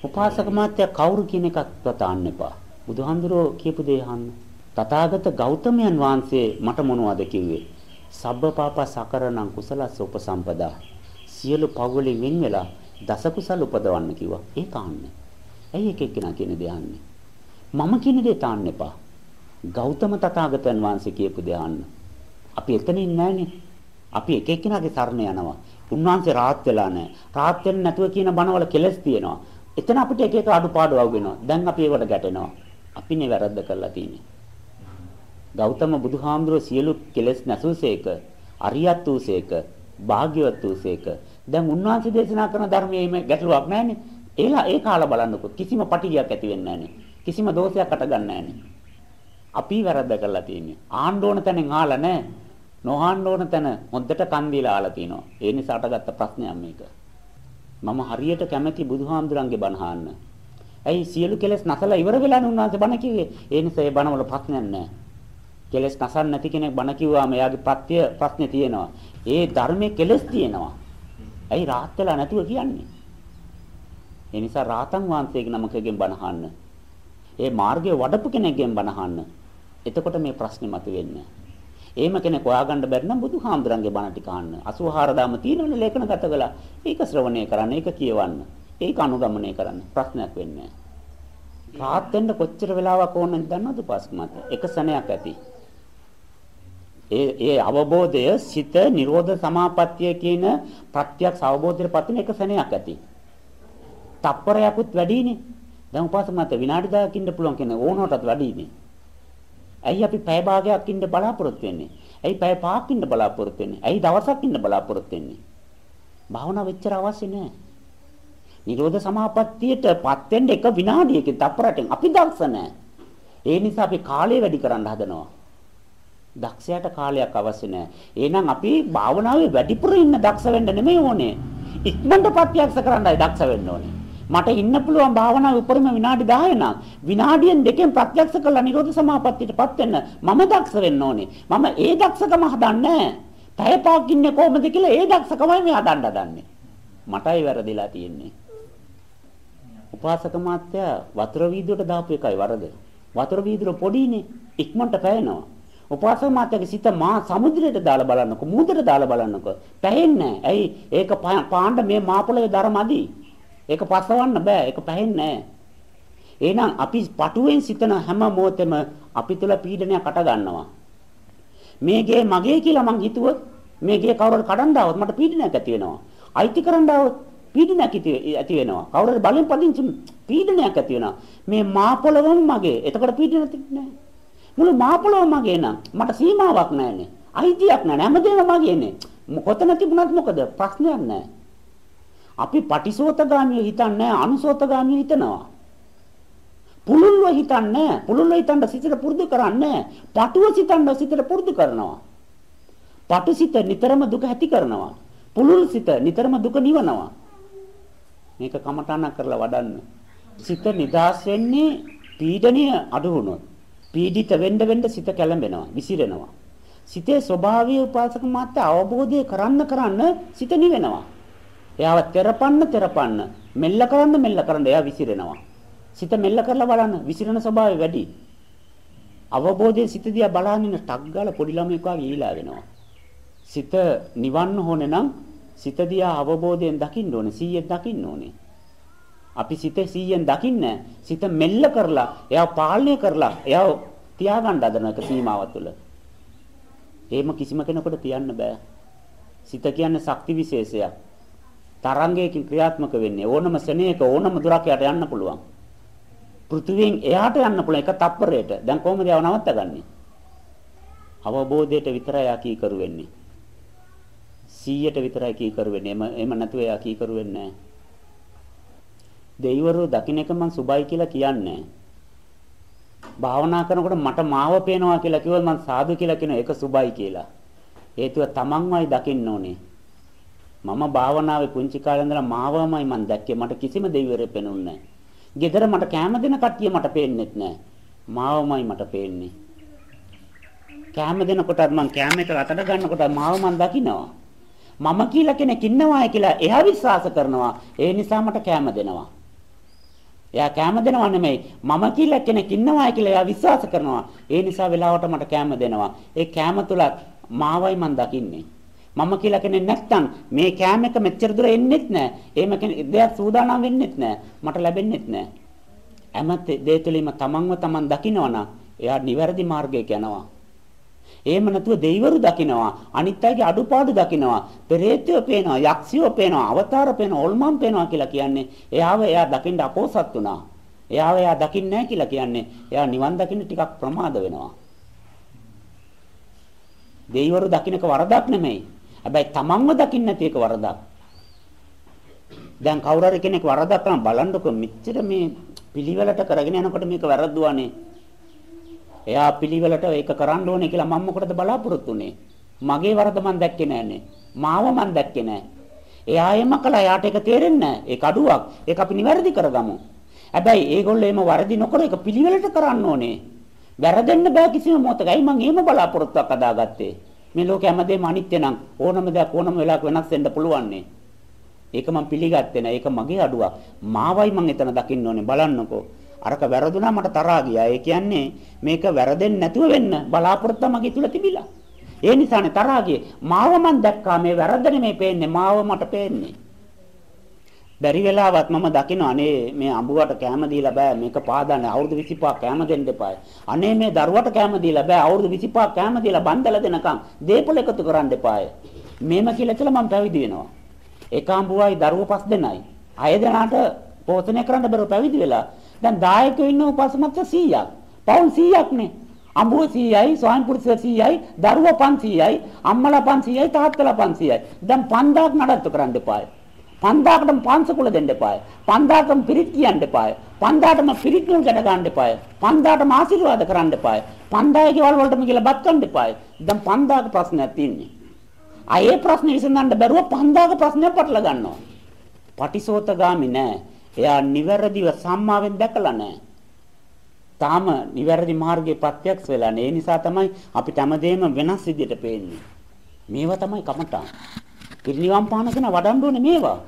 උපාසක මාත්‍ය කවුරු කියන එකක්වත් ආන්න එපා. බුදුහාඳුරෝ කියපු දේ අහන්න. තථාගත ගෞතමයන් වහන්සේ මට මොනවද කිව්වේ? සබ්බ පාපා සකරණං කුසලස්ස උපසම්පදා. සියලු පව් වලින් වෙන් වෙලා දස කුසල උපදවන්න කිව්වා. ඒක ආන්නේ. ඇයි එක එක්කෙනා කියන දේ ආන්නේ? මම කියන දේ තාන්න එපා. ගෞතම තථාගතයන් වහන්සේ කියපු දේ ආන්න. අපි එතනින් නැහනේ. අපි එක එක්කෙනාගේ සරණ යනවා. උන්වහන්සේ රාත් වෙලා නැහැ. රාත් වෙන්නේ නැතුව කියන බණවල කෙලස් තියෙනවා. එතන අපිට එක එක අඩුපාඩු වෙනවා. දැන් අපි ඒවට ගැටෙනවා. අපිනේ වැරද්ද කරලා තියෙන්නේ. ගෞතම බුදුහාමුදුරුවෝ සියලු කෙලෙස් නැසූසේක, අරියත් වූසේක, භාග්‍යවත් වූසේක. දැන් උන්වහන්සේ දේශනා කරන ධර්මයේ මේ ගැටලුවක් නැහැනේ. ඒලා ඒ කාල බලන්නකො කිසිම පටිගයක් ඇති වෙන්නේ නැහැනේ. කිසිම දෝෂයක් අට ගන්න නැහැනේ. අපි වැරද්ද කරලා තියෙන්නේ. ආන්න ඕන තැනින් ආලා නැහැ. නොහාන්න ඕන තැන හොද්දට කන් දීලා ආලා තිනවා. ඒ නිසා අටගත්ත ප්‍රශ්නයක් මේක. මම හරියට කැමැති බුදුහාමුදුරන්ගේ බණ අහන්න. ඇයි සියලු කෙලෙස් නැසලා ඉවර වෙලානේ උන්වහන්සේ බණ කිව්වේ. ඒ නිසා ඒ බණවල ප්‍රශ්නයක් නැහැ. කෙලෙස් නැසන් නැති කෙනෙක් බණ කිව්වාම එයාගේ ප්‍රත්‍ය ප්‍රශ්නේ තියෙනවා. ඒ ධර්මයේ කෙලෙස් තියෙනවා. ඇයි rahat වෙලා නැතුව කියන්නේ? ඒ නිසා රාතන් වහන්සේගේ නමකගෙන් බණ අහන්න. ඒ මාර්ගයේ වඩපු කෙනෙක්ගෙන් බණ අහන්න. එතකොට මේ ප්‍රශ්නේ මතුවෙන්නේ එහෙම කෙනෙක් හොයාගන්න බැරි නම් බුදුහාමුදුරන්ගේ බණ ටික අහන්න. 84 දාම තියෙනවනේ ලේඛනගත කළා. ඒක ශ්‍රවණය කරන්න, ඒක කියවන්න. ඒක අනුගමනය කරන්න. ප්‍රශ්නයක් වෙන්නේ නැහැ. රාත් වෙන්න කොච්චර වෙලාවක් ඕනද දන්නවද පාස්ක මත? එක සැනයක් ඇති. ඒ ඒ අවබෝධය සිත නිරෝධ සමාපත්තිය කියන ප්‍රත්‍යක්ෂ අවබෝධයට පත්වෙන එක සැනයක් ඇති. තප්පරයක්වත් වැඩිනේ. දැන් උපාසක මත විනාඩි 10ක් ඉන්න පුළුවන් කෙනෙක් ඕනකටත් වැඩිනේ. ඇයි අපි පැය භාගයක් ඉන්න බලාපොරොත්තු වෙන්නේ? ඇයි පැය පහක් ඉන්න බලාපොරොත්තු වෙන්නේ? ඇයි දවසක් ඉන්න බලාපොරොත්තු වෙන්නේ? භාවනාව වෙච්චර අවශ්‍ය නැහැ. නිරෝධ සමාපත්තියටපත් වෙන්න එක විනාඩියකින් තප්පරටෙන් අපි දක්ෂ නැහැ. ඒ නිසා අපි කාලය වැඩි කරන්න හදනවා. දක්ෂයාට කාලයක් අවශ්‍ය නැහැ. එහෙනම් අපි භාවනාවේ වැඩිපුර ඉන්න දක්ෂ වෙන්න නෙමෙයි ඕනේ. ඉක්මනට ප්‍රත්‍යක්ෂ කරන්නයි දක්ෂ වෙන්න ඕනේ. මට ඉන්න පුළුවන් භාවනාවේ උපරිම විනාඩි 10 නම් විනාඩියෙන් දෙකෙන් ප්‍රත්‍යක්ෂ කරලා නිරෝධ සමාපත්තියටපත් වෙන්න මම දක්ෂ වෙන්න ඕනේ. මම ඒ දක්ෂකම හදන්නේ නැහැ. පැය පාක් ඉන්නේ කොහොමද කියලා ඒ දක්ෂකමයි මේ හදන්න හදන්නේ. මටයි වැරදිලා තියෙන්නේ. උපාසක මාත්‍යා වතුර වීදුවට දාපු එකයි වරද. වතුර වීදුර පොඩිනේ ඉක්මනට පැයෙනවා. උපාසක මාත්‍යාගේ සිත මා සමුද්‍රයට දාලා බලන්නකො මූදට දාලා බලන්නකො පැහෙන්නේ ඇයි ඒක පාණ්ඩ මේ මා පොළවේ ධර්මදි ඒක පස්සවන්න බෑ. ඒක පැහෙන්නේ එහෙනම් අපි පටුවෙන් සිතන හැම මොහොතෙම අපි තුල පීඩනයක් අට ගන්නවා. මේ ගේ මගේ කියලා මං හිතුවොත් මේ ගේ කවුරුහරි කඩන්න ආවොත් මට පීඩනයක් ඇති වෙනවා. අයිති කරන්න ආවොත් පීඩනයක් ඇති වෙනවා. කවුරුහරි බලෙන් පදිංචි පීඩනයක් ඇති වෙනවා. මේ මා පොළවම මගේ. එතකොට පීඩනයක් නැහැ මුළු මාපොළොව මගේ නම් මට සීමාවක් නැහැනේ. අයිතියක් නැහැ. හැමදේම මගේනේ. කොතන තිබුණත් මොකද? ප්‍රශ්නයක් නැහැ. අපි පටිසෝතගාමිය හිතන්නේ අනුසෝතගාමිය හිතනවා. පුළුල්ව හිතන්නේ පුළුල්ව හිතන්න සිතට පුරුදු කරන්නේ පටුව සිතන්න සිතට පුරුදු කරනවා. පටු සිත නිතරම දුක ඇති කරනවා. පුළුල් සිත නිතරම දුක නිවනවා. මේක කමඨාණක් කරලා වඩන්න. සිත නිදාස් වෙන්නේ පීඩනීය අඩු වුණොත්. පීඩිත වෙන්න වෙන්න සිත කැළඹෙනවා, විසිරෙනවා. සිතේ ස්වභාවය උපාසක මාත්‍ය අවබෝධය කරන්න කරන්න සිත නිවෙනවා. එයාව තෙරපන්න තෙරපන්න මෙල්ල කරන්න මෙල්ල කරන්න එයා විසිරෙනවා. සිත මෙල්ල කරලා බලන්න විසිරෙන ස්වභාවය වැඩි. අවබෝධයේ සිත දිහා බලනින්න ටක් ගාලා පොඩි ළමෙක් වගේ ඊලා වෙනවා. සිත නිවන්න ඕනේ නම් සිත දිහා අවබෝධයෙන් දකින්න ඕනේ, සීයෙන් දකින්න ඕනේ. අපි සිතේ 100ෙන් දකින්නේ සිත මෙල්ල කරලා එයාව පාලනය කරලා එයාව තියාගන්න හදන එක සීමාව තුළ. එහෙම කිසිම කෙනෙකුට තියන්න බෑ. සිත කියන්නේ ශක්ති විශේෂයක්. තරංගයකින් ක්‍රියාත්මක වෙන්නේ ඕනම සෙනෙයක ඕනම දුරක් යට යන්න පුළුවන්. පෘථිවියෙන් එහාට යන්න පුළුවන් එක තප්පරයට. දැන් කොහොමද යව නවත්තගන්නේ? අවබෝධයට විතරයි යකී කරු වෙන්නේ. 100ට විතරයි කී කරු වෙන්නේ. එම එම නැතුව යකී කරු වෙන්නේ නැහැ. දෙයිවරු දකින්න එක මං සුබයි කියලා කියන්නේ භාවනා කරනකොට මට මාව පේනවා කියලා කිව්වොත් මං සාදු කියලා කියන එක සුබයි කියලා. හේතුව තමන්මයි දකින්න ඕනේ. මම භාවනාවේ පුංචි කාලේ ඉඳලා මාවමයි මං දැක්කේ. මට කිසිම දෙවිවරයෙක් පෙනුන්නේ නැහැ. ගෙදර මට කැම දෙන කට්ටිය මට පේන්නෙත් නැහැ. මාවමයි මට පේන්නේ. කැම දෙනකොටත් මං කැම එක අතට ගන්නකොට මාව මං දකින්නවා. මම කියලා කෙනෙක් ඉන්නවා කියලා එයා විශ්වාස කරනවා. ඒ නිසා මට කැම දෙනවා. එයා කැම දෙනවා නෙමෙයි මම කියලා කෙනෙක් ඉන්නවා කියලා එයා විශ්වාස කරනවා. ඒ නිසා වෙලාවට මට කැම දෙනවා. ඒ කැම තුල මාවයි මන් දකින්නේ. මම කියලා කෙනෙක් නැත්තම් මේ කැම එක මෙච්චර දුර එන්නෙත් නෑ. එහෙම කෙනෙක් දෙයක් සූදානම් වෙන්නෙත් නෑ. මට ලැබෙන්නෙත් නෑ. හැම දේ තුළින්ම තමන්ව තමන් දකිනවනම් එයා නිවැරදි මාර්ගයක යනවා. එහෙම නැතුව දෙවිවරු දකිනවා අනිත් අයගේ අඩුපාඩු දකිනවා පෙරේතයෝ පේනවා යක්ෂයෝ පේනවා අවතාර පේනවා ඔල්මන් පේනවා කියලා කියන්නේ එයාව එයා දකින්න අපෝසත් වුණා එයාව එයා දකින්නේ නැහැ කියලා කියන්නේ එයා නිවන් දකින්න ටිකක් ප්‍රමාද වෙනවා දෙවිවරු දකින්නක වරදක් නෙමෙයි හැබැයි තමන්ව දකින්න නැති එක වරදක් දැන් කවුරු හරි කෙනෙක් වරදක් කරන බලන්නකො මෙච්චර මේ පිළිවෙලට කරගෙන යනකොට මේක වැරද්දුවානේ එයා පිළිවෙලට ඒක කරන්න ඕනේ කියලා මම මොකටද බලාපොරොත්තු වෙන්නේ? මගේ වරද මම දැක්කේ නෑනේ. මාව මම දැක්කේ නෑ. එයා එම කළා යාට ඒක තේරෙන්නේ නෑ. ඒක අඩුවක්. ඒක අපි නිවැරදි කරගමු. හැබැයි ඒගොල්ලෝ එම වරදි නොකර ඒක පිළිවෙලට කරන්න ඕනේ. වැරදෙන්න බෑ කිසිම මොහොතකයි මම එහෙම බලාපොරොත්තුවක් අදාගත්තේ. මේ ලෝකේ හැමදේම අනිත්‍ය නම් ඕනම දෙයක් ඕනම වෙලාවක වෙනස් වෙන්න පුළුවන් ඒක මම පිළිගත්තේ නෑ. ඒක මගේ අඩුවක්. මාවයි මම එතන දකින්න ඕනේ බලන්නකෝ. අරක වැරදුනා මට තරහා ගියා. ඒ කියන්නේ මේක වැරදෙන්නේ නැතුව වෙන්න බලාපොරොත්තු මගේ තුල තිබිලා. ඒ නිසානේ තරහා ගියේ. මාව මන් දැක්කා මේ වැරද්ද නෙමෙයි පේන්නේ. මාව මට පේන්නේ. බැරි වෙලාවත් මම දකින අනේ මේ අඹුවට කැම දීලා බෑ මේක පාදන්න අවුරුදු 25 කැම දෙන්න එපායි. අනේ මේ දරුවට කැම දීලා බෑ අවුරුදු 25 කැම දීලා බන්දලා දෙනකම් දීපල එකතු කරන්න එපායි. මේම කියලා කියලා මම පැවිදි වෙනවා. එක අඹුවයි දරුවෝ පස් දෙනයි. අය දෙනාට පෝෂණය කරන්න බැරුව පැවිදි වෙලා දැන් දායකයෝ ඉන්න උපසමත්ත 100ක්. පවුල් 100ක් නේ. අඹුව 100යි, ස්වාමි පුරුෂ 100යි, දරුවෝ 500යි, අම්මලා 500යි, තාත්තලා 500යි. දැන් 5000ක් නඩත්තු කරන්න එපායි. 5000කටම පාංශකුල දෙන්න එපායි. 5000කටම පිරිත් කියන්න එපායි. 5000ටම පිරිත් නුල් ගැට ගන්න එපායි. 5000ටම ආශිර්වාද කරන්න එපායි. 5000 ගේ වල වලටම කියලා බත් කන්න එපායි. දැන් 5000ක ප්‍රශ්නයක් තියෙන්නේ. ආයේ ප්‍රශ්නේ විසඳන්න බැරුව 5000ක ප්‍රශ්නයක් පටල ගන්නවා. පටිසෝතගාමි නෑ. එයා නිවැරදිව සම්මාවෙන් දැකලා නැහැ. තාම නිවැරදි මාර්ගයේ ප්‍රත්‍යක්ෂ වෙලා නැහැ. ඒ නිසා තමයි අපිට හැමදේම වෙනස් විදිහට පේන්නේ. මේවා තමයි කමටා. පිරිනිවන් පාන කෙන වඩන්න ඕනේ මේවා.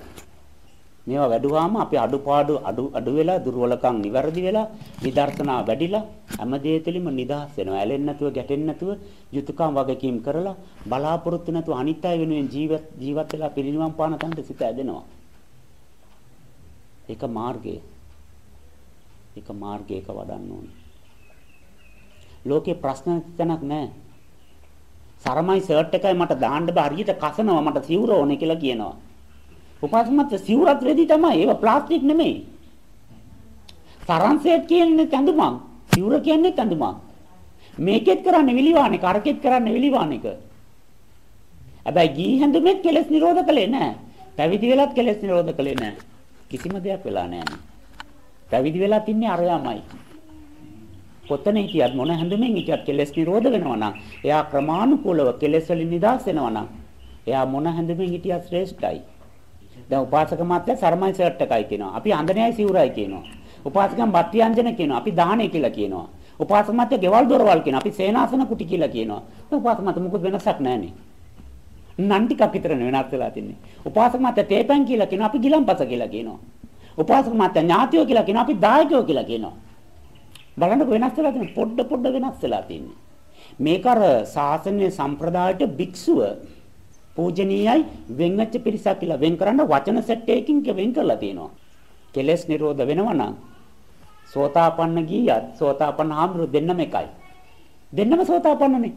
මේවා වැඩුවාම අපි අඩුපාඩු අඩු අඩු වෙලා දුර්වලකම් නිවැරදි වෙලා විදර්ශනා වැඩිලා හැමදේ තුළින්ම නිදහස් වෙනවා. ඇලෙන්නේ නැතුව ගැටෙන්නේ නැතුව යුතුයකම් වගකීම් කරලා බලාපොරොත්තු නැතුව අනිත්‍ය වෙනුවෙන් ජීවත් ජීවත් වෙලා පිරිනිවන් පාන තන්ට සිත ඇදෙනවා. ඒක මාර්ගය. ඒක මාර්ගයක වඩන්න ඕනේ. ලෝකේ ප්‍රශ්න තැනක් නැහැ. සරමයි ෂර්ට් එකයි මට දාන්න බෑ හරියට කසනවා මට සිවුර ඕනේ කියලා කියනවා. උපාසමත් සිවුරත් රෙදි තමයි. ඒවා ප්ලාස්ටික් නෙමෙයි. සරන්සෙට් කියන්නේ කඳුමක්. සිවුර කියන්නේ කඳුමක්. මේකෙත් කරන්නේ විලිවාන එක, අරකෙත් කරන්නේ විලිවාන එක. හැබැයි ගී හැඳුමෙත් කෙලස් නිරෝධ කළේ නැහැ. පැවිදි වෙලත් කෙලස් නිරෝධ කළේ නැහැ. කිසිම දෙයක් වෙලා නැහැ. පැවිදි වෙලා තින්නේ අරයාමයි. කොතන හිටියත් මොන හැඳුමින් හිටියත් කෙලස් නිරෝධ වෙනවා නම් එයා ක්‍රමානුකූලව කෙලස් වලින් නිදහස් වෙනවා නම් එයා මොන හැඳුමින් හිටියත් ශ්‍රේෂ්ඨයි. දැන් උපාසක මාත්‍ය සර්මයි සර්ට් එකයි කියනවා. අපි අන්දනයයි සිවුරයි කියනවා. උපාසකම් බත්්‍යංජන කියනවා. අපි දාහනේ කියලා කියනවා. උපාසක මාත්‍ය ගෙවල් දොරවල් කියනවා. අපි සේනාසන කුටි කියලා කියනවා. උපාසක මාත්‍ය මොකද වෙනසක් නැහනේ. නන් ටිකක් විතර වෙනස් වෙලා තින්නේ. උපාසක මාත්‍ය තේපන් කියලා කියනවා අපි ගිලම්පස කියලා කියනවා. උපාසක මාත්‍ය ඥාතියෝ කියලා කියනවා අපි දායකයෝ කියලා කියනවා. බලන්නකො වෙනස් වෙලා තියෙන පොඩ පොඩ වෙනස් වෙලා තින්නේ. මේක අර ශාසනීය සම්ප්‍රදායට භික්ෂුව පූජනීයයි වෙන්වච්ච පිරිසක් කියලා වෙන් කරන්න වචන සෙට් එකකින් වෙන් කරලා තියෙනවා. කෙලස් නිරෝධ වෙනවා නම් සෝතාපන්න ගියත් සෝතාපන්න හාමුදුරු දෙන්නම එකයි. දෙන්නම සෝතාපන්නනේ.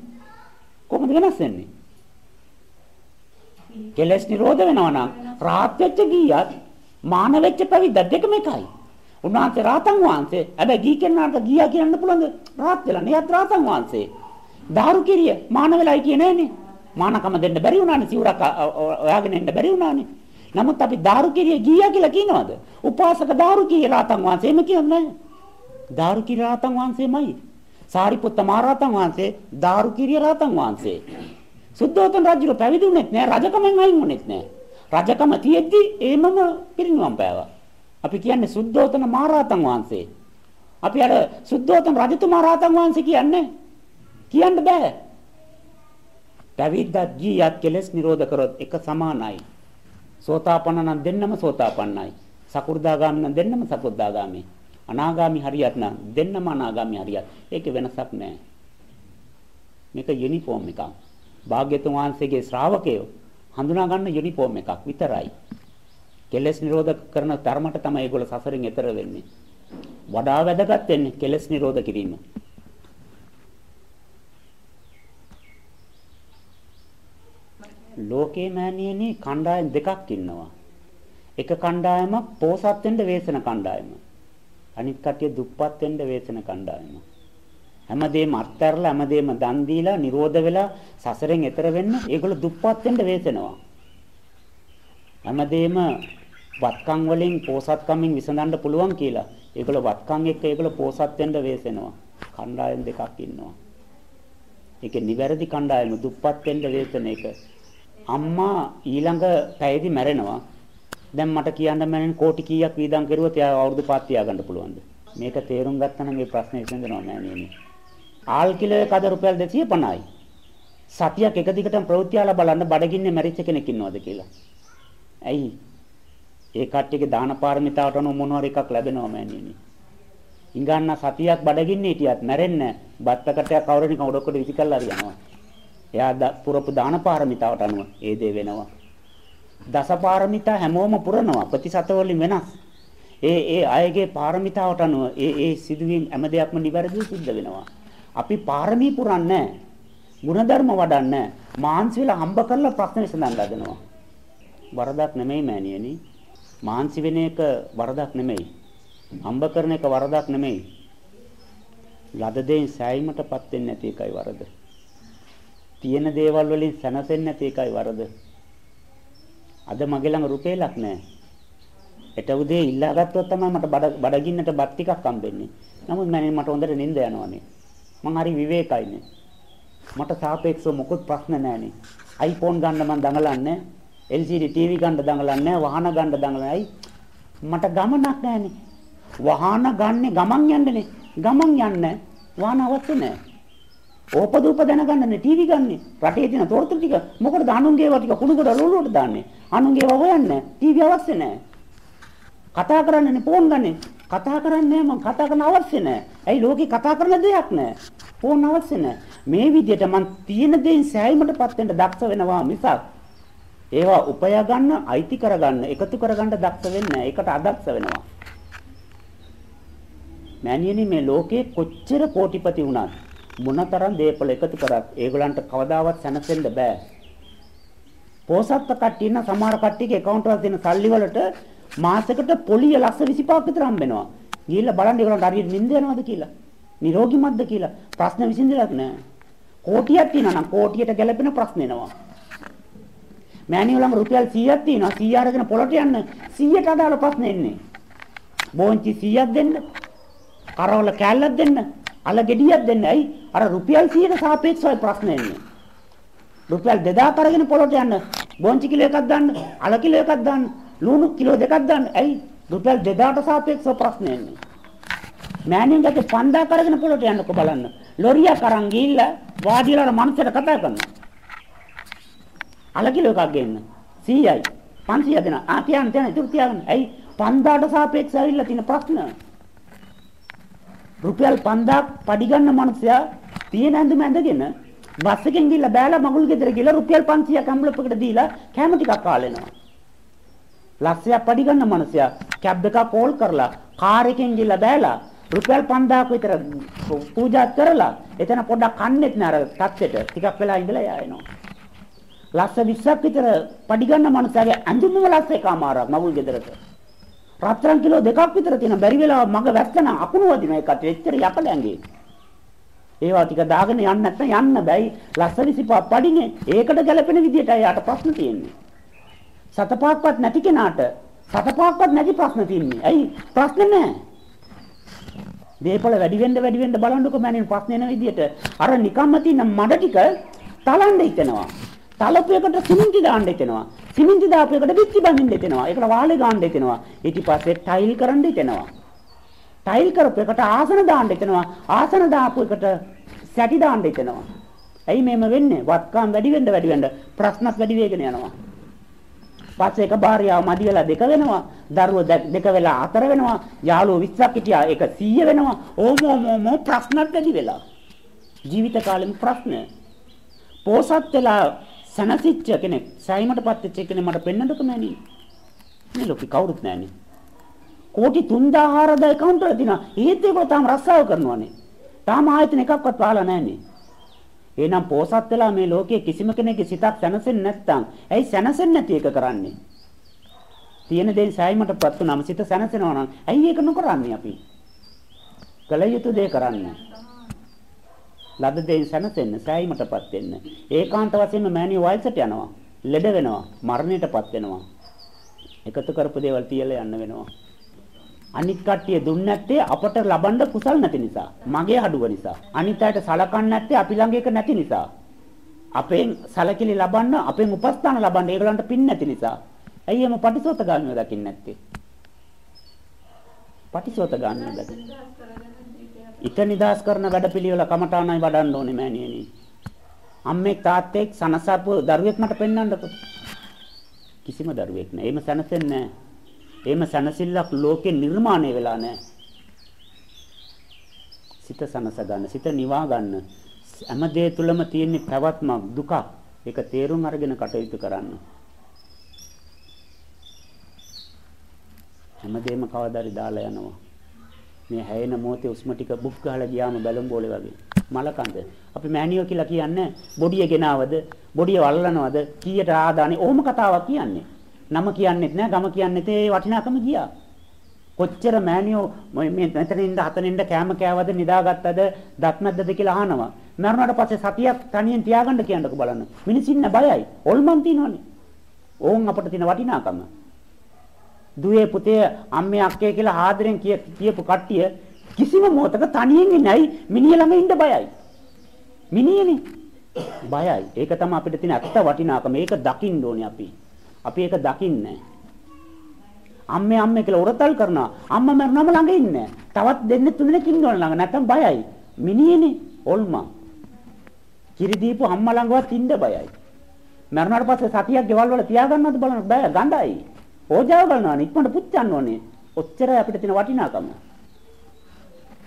කොහොමද වෙනස් වෙන්නේ? කෙලස් නිරෝධ වෙනවා නම් රාත් වෙච්ච ගියත් මාන වෙච්ච පැවිද්ද දෙකම එකයි. උන්වහන්සේ රාතන් වහන්සේ. හැබැයි ගී කෙනාට ගියා කියන්න පුළුවන්ද? රාත් වෙලා නෙයත් රාතන් වහන්සේ. දාරු කිරිය මාන වෙලයි කියන්නේ නෑනේ. මානකම දෙන්න බැරි වුණානේ සිවුරක් ඔයාගෙන එන්න බැරි වුණානේ. නමුත් අපි දාරු කිරිය ගියා කියලා කියනවද? උපාසක දාරු කිරිය රාතන් වහන්සේ එම කියන්නේ නෑ. දාරු කිරිය රාතන් වහන්සේමයි. සාරිපුත්ත මහ රාතන් වහන්සේ දාරු කිරිය රාතන් වහන්සේ. සුද්ධෝතන රජු පැවිදුණෙත් නෑ රජකමෙන් අයින් වුණෙත් නෑ. රජකම තියෙද්දි ඒමම පිරිනිවන් පෑවා. අපි කියන්නේ සුද්ධෝතන මහරහතන් වහන්සේ. අපි අර සුද්ධෝතන රජතුමා රහතන් වහන්සේ කියන්නේ කියන්න බෑ. පැවිද්දත් ගියත් කෙලස් නිරෝධ කරොත් එක සමානයි. සෝතාපන්න නම් දෙන්නම සෝතාපන්නයි. සකු르දාගාමි නම් දෙන්නම සකු르දාගාමි. අනාගාමි හරියට නම් දෙන්නම අනාගාමි හරියට. ඒකේ වෙනසක් නැහැ. මේක යුනිෆෝම් එකක්. භාග්‍යතුන් වහන්සේගේ ශ්‍රාවකයෝ හඳුනා ගන්න යුනිෆෝම් එකක් විතරයි. කෙලස් නිරෝධ කරන ධර්මයට තමයි ඒගොල්ලෝ සසරින් එතර වෙන්නේ. වඩා වැදගත් වෙන්නේ කෙලස් නිරෝධ කිරීම. ලෝකේ මෑණියනි කණ්ඩායම් දෙකක් ඉන්නවා. එක කණ්ඩායමක් පෝසත් වෙන්න වේසන කණ්ඩායම. අනිත් කටිය දුප්පත් වෙන්න වේසන කණ්ඩායම. හැමදේම අත්හැරලා හැමදේම දන් දීලා නිරෝධ වෙලා සසරෙන් එතර වෙන්න ඒගොල්ලෝ දුප්පත් වෙන්න වේසනවා. හැමදේම වත්කම් වලින් පෝසත්කමින් විසඳන්න පුළුවන් කියලා. ඒගොල්ලෝ වත්කම් එක්ක ඒගොල්ලෝ පෝසත් වෙන්න වේසෙනවා. කණ්ඩායම් දෙකක් ඉන්නවා. ඒකේ නිවැරදි කණ්ඩායම දුප්පත් වෙන්න වේසන එක. අම්මා ඊළඟ පැයදී මැරෙනවා. දැන් මට කියන්න මැනෙන කෝටි කීයක් වීදම් කරුවොත් එයා අවුරුදු පහක් තියාගන්න පුළුවන්ද? මේක තේරුම් ගත්තා නම් මේ ප්‍රශ්නේ විසඳෙනවා මෑණියනි. ආල් කිලෝ එක අද රුපියල් 250යි. සතියක් එක දිගටම ප්‍රවෘත්තියාලා බලන්න බඩගින්නේ මැරිච්ච කෙනෙක් ඉන්නවද කියලා. ඇයි? ඒ කට්ටියගේ දාන පාරමිතාවට අනුව මොනවාර එකක් ලැබෙනවා මෑණියනි. ඉංගන්න සතියක් බඩගින්නේ හිටියත් මැරෙන්නේ බත්තකටයක් කවුරුනික උඩකට විසිකල්ලා හරියනවා. එයා පුරපු දාන පාරමිතාවට අනුව ඒ දේ වෙනවා. දස පාරමිතා හැමෝම පුරනවා ප්‍රතිශත වලින් වෙනස්. ඒ ඒ අයගේ පාරමිතාවට අනුව ඒ ඒ සිදුවීම් හැම දෙයක්ම නිවැරදිව සිද්ධ වෙනවා. අපි පාරමී පුරන්නේ ಗುಣධර්ම වඩන්නේ මාන්සි වෙලා හම්බ කරලා ප්‍රශ්න විසඳන්න හදනවා. වරදක් නෙමෙයි මෑණියනි. මාන්සි වෙන එක වරදක් නෙමෙයි. හම්බ කරන එක වරදක් නෙමෙයි. ලද දෙයින් සෑයීමටපත් වෙන්නේ නැති එකයි වරද. තියෙන දේවල් වලින් සැනසෙන්නේ නැති එකයි වරද. අද මගේ ළඟ රුපියලක් නැහැ. එට උදේ ඉල්ලාගත්තොත් තමයි මට බඩගින්නට බත් ටිකක් හම්බෙන්නේ. නමුත් මම මට හොඳට නිින්ද යනවානේ. මං හරි විවේකයිනේ. මට සාපේක්ෂව මොකුත් ප්‍රශ්න නැහැනේ. iPhone ගන්න මං දඟලන්නේ. LCD TV ගන්න දඟලන්නේ. වාහන ගන්න දඟලන්නේ. මට ගමනක් නැහැනේ. වාහන ගන්නේ ගමන් යන්නනේ. ගමන් යන්න වාහන අවශ්‍ය නැහැ. ඕපදූප දැනගන්නනේ ටීවී ගන්නෙ. රටේ තියෙන තොරතුරු ටික මොකටද අනුන්ගේ ඒවා ටික කුණු කොට ලොලුවට දාන්නේ. අනුන්ගේ ඒවා හොයන්නේ. ටීවී අවශ්‍ය නැහැ. කතා කරන්නනේ ෆෝන් ගන්නෙ. කතා කරන්නේ මම කතා කරන්න අවශ්‍ය නැහැ. ඇයි ලෝකේ කතා කරන දෙයක් නැහැ. ෆෝන් අවශ්‍ය නැහැ. මේ විදිහට මං තියෙන දේෙන් සෑයීමටපත් වෙන්න දක්ෂ වෙනවා මිසක් ඒවා උපයා ගන්න, අයිති කරගන්න, එකතු කරගන්න දක්ෂ වෙන්නේ නැහැ. ඒකට අදක්ෂ වෙනවා. මෑණියනි මේ ලෝකේ කොච්චර කෝටිපති වුණත් මොනතරම් දේපල එකතු කරත් ඒගොල්ලන්ට කවදාවත් සැනසෙන්න බෑ. පෝසත් කට්ටිය ඉන්න සමහර කට්ටියගේ account වල තියෙන සල්ලි වලට මාසෙකට පොලිය ලක්ෂ 25ක් විතර හම්බ වෙනවා. ගිහිල්ලා බලන්න ඒගොල්ලන්ට හරියට නිින්ද යනවද කියලා. නිරෝගීමත්ද කියලා ප්‍රශ්න විසඳිලක් නෑ. කෝටියක් තියෙනවා නම් කෝටියට ගැලපෙන ප්‍රශ්න එනවා. මෑණියෝ ළඟ රුපියල් 100ක් තියෙනවා 100 අරගෙන පොලට යන්න 100ට අදාළ ප්‍රශ්න එන්නේ. බෝංචි 100ක් දෙන්න. කරවල කෑල්ලක් දෙන්න. අල ගෙඩියක් දෙන්න. ඇයි? අර රුපියල් 100ට සාපේක්ෂවයි ප්‍රශ්න එන්නේ. රුපියල් 2000 අරගෙන පොලට යන්න. බෝංචි කිලෝ එකක් දාන්න. අල කිලෝ එකක් දාන්න. ලුණු කිලෝ දෙකක් දාන්න. ඇයි? රුපියල් 2000ට සාපේක්ෂව ප්‍රශ්න එන්නේ. මෑණියන් ගැට 5000 අරගෙන පොලට යන්නකො බලන්න. ලොරියක් අරන් ගිහිල්ලා වාඩිලා මනුස්සයට කතා කරනවා. අල කිලෝ එකක් ගේන්න. 100යි. 500 දෙනා. ආ තියන්න තියන්න ඉතුරු තියාගන්න. ඇයි? 5000ට සාපේක්ෂව ඇවිල්ලා තියෙන ප්‍රශ්න. රුපියල් 5000ක් පඩි ගන්න මනුස්සයා තියෙන ඇඳුම ඇඳගෙන බස් එකෙන් ගිහලා බෑලා මගුල් ගෙදර ගිහලා රුපියල් 500ක් ඇම්බලප් එකට දීලා කැම ටිකක් කාලෙනවා. ලක්ෂයක් පඩි ගන්න මනුස්සයා කැබ් එකක් කෝල් කරලා කාර් එකෙන් ගිහලා බෑලා රුපියල් 5000ක් විතර පූජා කරලා එතන පොඩ්ඩක් කන්නේත් නෑ අර තත්ත්වෙට ටිකක් වෙලා ඉඳලා යා එනවා. ලක්ෂ 20ක් විතර පඩි ගන්න මනුස්සයාගේ ඇඳුමම ලක්ෂ එකමාරක් මගුල් ගෙදරට. රත්තරන් කිලෝ දෙකක් විතර තියෙන බැරි වෙලාව මග වැස්සන අකුණු වදින එකට එච්චර යකඩැංගේ. ඒවා ටික දාගෙන යන්න නැත්නම් යන්න බැයි. ලස්ස 25 පඩිනේ. ඒකට ගැලපෙන විදියට යාට ප්‍රශ්න තියෙන්නේ. සතපාක්වත් නැති කෙනාට සතපාක්වත් නැති ප්‍රශ්න තියෙන්නේ. ඇයි? ප්‍රශ්න නැහැ. දීපල වැඩි වෙන්න වැඩි වෙන්න බලන්නකො මෑණින් ප්‍රශ්න එන විදියට අර නිකම්ම තියෙන මඩ ටික තලන්න හිතෙනවා. තලපුවකට සිමෙන්ති දාන්න හිතෙනවා. සිමෙන්ති දාපුවකට පිටි බඳින්න හිතෙනවා. ඒකට වාලේ ගන්න හිතෙනවා. ඊට පස්සේ ටයිල් කරන්න හිතෙනවා. ටයිල් කරපු එකට ආසන දාන්න හිතෙනවා. ආසන දාපු එකට සැටි දාන්න හිතෙනවා. ඇයි මේම වෙන්නේ? වත්කම් වැඩි වෙන්න වැඩි වෙන්න ප්‍රශ්නත් වැඩි වෙගෙන යනවා. පස්සේ එක භාර්යාව මදි වෙලා දෙක වෙනවා. දරුවෝ දෙක වෙලා හතර වෙනවා. යාළුවෝ 20ක් හිටියා ඒක 100 වෙනවා. ඕම ඕම ප්‍රශ්නත් වැඩි වෙලා. ජීවිත කාලෙම ප්‍රශ්න. පෝසත් වෙලා සනසිච්ච කෙනෙක්, සෑයීමටපත් වෙච්ච කෙනෙක් මට පෙන්වන්නකො මෑණි. මේ ලෝකේ කවුරුත් නැහනේ. කෝටි 3000 account වල දිනා. ඒත් ඒගොල්ලෝ තාම රස්සාව කරනවානේ. තාම ආයතන එකක්වත් පහලා නැහනේ. එහෙනම් පෝසත් වෙලා මේ ලෝකයේ කිසිම කෙනෙකුගේ සිතක් සැනසෙන්නේ නැත්නම් ඇයි සැනසෙන්නේ නැති එක කරන්නේ? තියෙන දේ සෑයීමටපත් වුණාම සිත සැනසෙනවා නම් ඇයි ඒක නොකරන්නේ අපි? කල යුතු දේ කරන්නේ. ලද දෙයින් සැනසෙන්න සෑයීමටපත් වෙන්න. ඒකාන්ත වශයෙන්ම මෑණිය වයසට යනවා. ලෙඩ වෙනවා. මරණයටපත් වෙනවා. එකතු කරපු දේවල් තියලා යන්න වෙනවා. අනිත් කට්ටිය දුන්නේ නැත්තේ අපට ලබන්න කුසල් නැති නිසා. මගේ අඩුව නිසා. අනිත් අයට සලකන්නේ නැත්තේ අපි ළඟ එක නැති නිසා. අපෙන් සලකිලි ලබන්න, අපෙන් උපස්ථාන ලබන්න ඒගොල්ලන්ට පින් නැති නිසා. ඇයි එම පටිසෝතගාමිව දකින්නේ නැත්තේ? පටිසෝතගාමිව දකින්නේ. ඊට නිදාස් කරන වැඩපිළිවෙල කමඨානයි වඩන්න ඕනේ මෑණියනි. අම්මෙක් තාත්තෙක් සනසපු දරුවෙක් මට පෙන්වන්නකො. කිසිම දරුවෙක් නෑ. එහෙම සැනසෙන්නේ නෑ. එහෙම සනසිල්ලක් ලෝකේ නිර්මාණය වෙලා නැහැ. සිත සනස ගන්න, සිත නිවා ගන්න. හැම දේ තුලම තියෙන පැවැත්මක් දුක. ඒක තේරුම් අරගෙන කටයුතු කරන්න. හැමදේම කවදාරි දාලා යනවා. මේ හැයෙන මොහොතේ උස්ම ටික බුක් ගහලා ගියාම බැලුම් බෝලේ වගේ. මලකඳ. අපි මෑනියෝ කියලා කියන්නේ බොඩිය ගෙනවද, බොඩිය වල්ලනවද, කීයට ආදානේ ඔහොම කතාවක් කියන්නේ. නම කියන්නෙත් නෑ ගම කියන්නෙත් ඒ වටිනාකම ගියා. කොච්චර මෑනියෝ මේ මෙතනින්ද හතනින්ද කෑම කෑවද නිදාගත්තද දත් මැද්දද කියලා අහනවා. මරුණාට පස්සේ සතියක් තනියෙන් තියාගන්න කියන්නකෝ බලන්න. මිනිසින්න බයයි. ඔල්මන් තියනවනේ. ඕන් අපට තියෙන වටිනාකම. දුවේ පුතේ අම්මේ අක්කේ කියලා ආදරෙන් කියපු කට්ටිය කිසිම මොහතක තනියෙන් ඉන්නේ නැයි මිනිහ ළඟ ඉන්න බයයි. මිනිහනේ බයයි. ඒක තමයි අපිට තියෙන ඇත්ත වටිනාකම. ඒක දකින්න ඕනේ අපි. අපි ඒක දකින්නේ අම්මේ අම්මේ කියලා උරතල් කරනවා. අම්මා මරනම ළඟ ඉන්නේ. තවත් දෙන්නේ තුනෙක් ඉන්නවල ළඟ නැත්තම් බයයි. මිනිහනේ ඔල්මා. කිරි දීපු අම්මා ළඟවත් ඉන්න බයයි. මරණාට පස්සේ සතියක් ගෙවල් වල තියාගන්නවද බලන්න බය ගඳයි. ඕජාව ගන්නවා ඉක්මනට පුච්චන්න ඕනේ. ඔච්චරයි අපිට තියෙන වටිනාකම.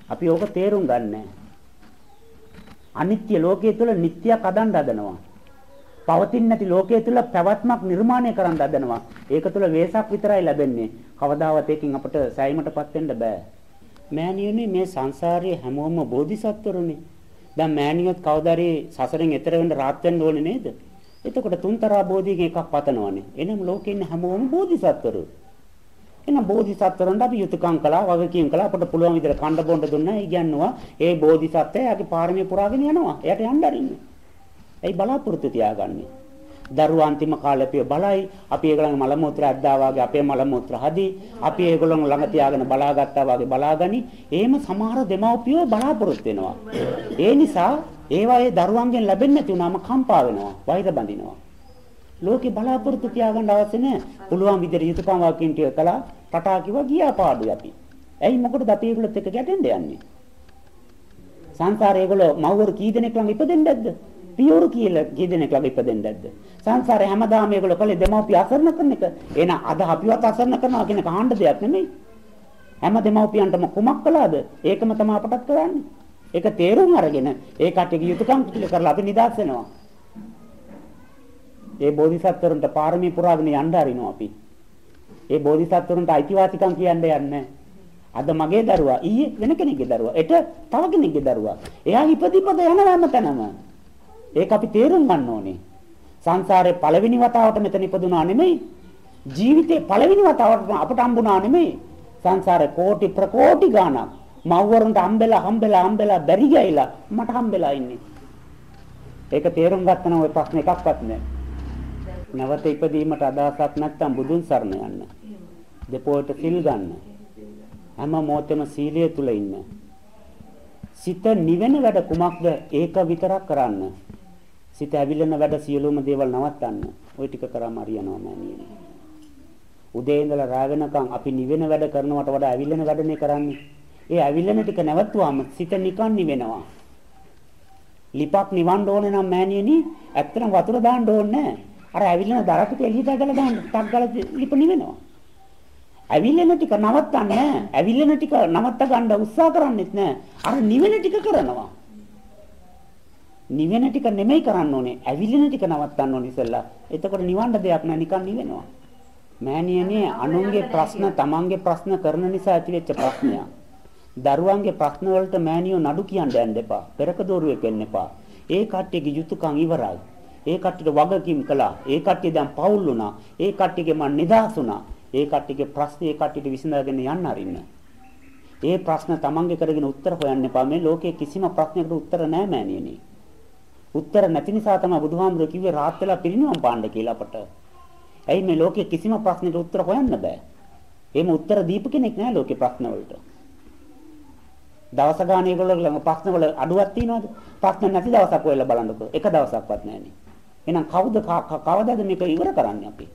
අපි ඕක තේරුම් ගන්නෑ. අනිත්‍ය ලෝකයේ තුල නිට්ටයක් අදන් හදනවා. පවතින්නේ නැති ලෝකයේ තුල පැවැත්මක් නිර්මාණය කරන්න හදනවා. ඒක තුල වෙසක් විතරයි ලැබෙන්නේ. කවදාවත් ඒකෙන් අපට සෑයීමටපත් වෙන්න බෑ. මෑණියනේ මේ සංසාරයේ හැමෝම බෝධිසත්වරුනේ. දැන් මෑණියොත් කවදාරි සසරෙන් එතර වෙන්න රාත් වෙන්න ඕනේ නේද? එතකොට තුන්තරා බෝධියකින් එකක් පතනවනේ. එනම් ලෝකේ ඉන්න හැමෝම බෝධිසත්වරු. එහෙනම් බෝධිසත්වරුන්ට අපි යුතුයකම් කළා, වගකීම් කළා, අපට පුළුවන් විදිහට කණ්ඩ බොණ්ඩ දුන්නා. ඒ කියනවා ඒ බෝධිසත්වයා යාගේ පාරමී පුරාගෙන යනවා. එයාට යන්න අරින්න. ඇයි බලාපොරොත්තු තියාගන්නේ? දරුවා අන්තිම කාලේ බලයි අපි ඒගොල්ලන්ගේ මල මුත්‍ර ඇද්දා වගේ අපේ මල මුත්‍ර හදි අපි ඒගොල්ලන් ළඟ තියාගෙන බලාගත්තා වගේ බලාගනි එහෙම සමහර දෙමව්පියෝ බලාපොරොත්තු වෙනවා ඒ නිසා ඒවා ඒ දරුවන්ගෙන් ලැබෙන්නේ නැති වුනහම කම්පා වෙනවා වෛර බඳිනවා ලෝකේ බලාපොරොත්තු තියාගන්න අවශ්‍ය නැහැ පුළුවන් විදිහට යුතුයකම් වාක්‍යන් ටික කළා කටා කිව්වා ගියා පාඩුයි අපි ඇයි මොකටද අපි ඒගොල්ලොත් එක්ක ගැටෙන්න යන්නේ සංසාරේ ඒගොල්ලෝ මව්වරු කී දෙනෙක් ළඟ ඉපදෙන්නේ නැද්ද පියවරු කියලා කී දෙනෙක් ළඟ ඉපදෙන්නේ නැද්ද? සංසාරේ හැමදාම මේගොල්ලෝ කලේ දෙමව්පිය අසරණ කරන එක. එහෙනම් අද අපිවත් අසරණ කරනවා කියන කාණ්ඩ දෙයක් නෙමෙයි. හැම දෙමව්පියන්ටම කුමක් කළාද? ඒකම තමයි අපටත් කරන්නේ. ඒක තේරුම් අරගෙන ඒ කට්ටියගේ යුතුයකම් කරලා අපි නිදාස් වෙනවා. ඒ බෝධිසත්වරුන්ට පාරමී පුරාගෙන යන්න අරිනවා අපි. ඒ බෝධිසත්වරුන්ට අයිතිවාසිකම් කියන්න යන්නේ අද මගේ දරුවා ඊයේ වෙන කෙනෙක්ගේ දරුවා. එට තව කෙනෙක්ගේ දරුවා. එයා ඉපදිපද යන හැම තැනම. ඒක අපි තේරුම් ගන්න ඕනේ. සංසාරේ පළවෙනි වතාවට මෙතන ඉපදුනා නෙමෙයි. ජීවිතේ පළවෙනි වතාවට අපට හම්බුණා නෙමෙයි. සංසාරේ කෝටි ප්‍රකෝටි ගාණක් මව්වරුන්ට හම්බෙලා හම්බෙලා හම්බෙලා බැරි ගියලා මට හම්බෙලා ඉන්නේ. ඒක තේරුම් ගත්තම ওই ප්‍රශ්න එකක්වත් නෑ. නැවත ඉපදීමට අදහසක් නැත්නම් බුදුන් සරණ යන්න. දෙපොයට සිල් ගන්න. හැම මොහොතෙම සීලය තුල ඉන්න. සිත නිවෙන වැඩ කුමක්ද ඒක විතරක් කරන්න. සිත ඇවිලෙන වැඩ සියලුම දේවල් නවත්තන්න. ওই ටික කරාම හරියනවා මෑණියනි. උදේ ඉඳලා රා වෙනකන් අපි නිවෙන වැඩ කරනවට වඩා ඇවිලෙන වැඩනේ කරන්නේ. ඒ ඇවිලෙන ටික නැවතුවාම සිත නිකන් නිවෙනවා. ලිපක් නිවන්න ඕනේ නම් මෑණියනි ඇත්තටම වතුර දාන්න ඕනේ අර ඇවිල්ලා දර ටික එළියට ඇදලා දාන්න ටක් ගාලා ලිප නිවෙනවා. ඇවිල්ලෙන ටික නවත්තන්නේ නැහැ. ඇවිල්ලෙන ටික නවත්ත ගන්න උත්සාහ කරන්නේත් නැහැ. අර නිවෙන ටික කරනවා. නිවෙන ටික නෙමෙයි කරන්න ඕනේ. ඇවිල්ලෙන ටික නවත්තන්න ඕනේ ඉස්සෙල්ලා. එතකොට නිවන්න දෙයක් නැහැ නිකන් නිවෙනවා. මෑණියනේ අනුන්ගේ ප්‍රශ්න තමන්ගේ ප්‍රශ්න කරන නිසා ඇතිවෙච්ච ප්‍රශ්නයක්. දරුවන්ගේ ප්‍රශ්න වලට මෑණියෝ නඩු කියන්න යන්න එපා. පෙරක දෝරුවෙක් වෙන්න එපා. ඒ කට්ටියගේ යුතුයකම් ඉවරයි. ඒ කට්ටියට වගකීම් කළා. ඒ කට්ටිය දැන් පවුල් වුණා. ඒ කට්ටියගේ මන් නිදහස් වුණා. ඒ කට්ටියගේ ප්‍රශ්න ඒ කට්ටියට විසඳගෙන යන්න අරින්න. ඒ ප්‍රශ්න තමන්ගේ කරගෙන උත්තර හොයන්න එපා. මේ ලෝකයේ කිසිම ප්‍රශ්නයකට උත්තර නැහැ මෑණියනි. උත්තර නැති නිසා තමයි බුදුහාමුදුරුවෝ කිව්වේ රාත් වෙලා පිරිනිවන් පාන්න කියලා අපට. ඇයි මේ ලෝකයේ කිසිම ප්‍රශ්නකට උත්තර හොයන්න බෑ. එහෙම උත්තර දීපු කෙනෙක් නැහැ ලෝකේ ප්‍රශ්න වලට. දවස ගානේ ඒගොල්ලෝ ළඟ ප්‍රශ්න වල අඩුවක් තියනවද? ප්‍රශ්න නැති දවසක් ඔයලා බලන්නකෝ. එක දවසක්වත් නැහැනේ. එහෙනම් කවුද කවදාද මේක ඉවර කරන්නේ අපි?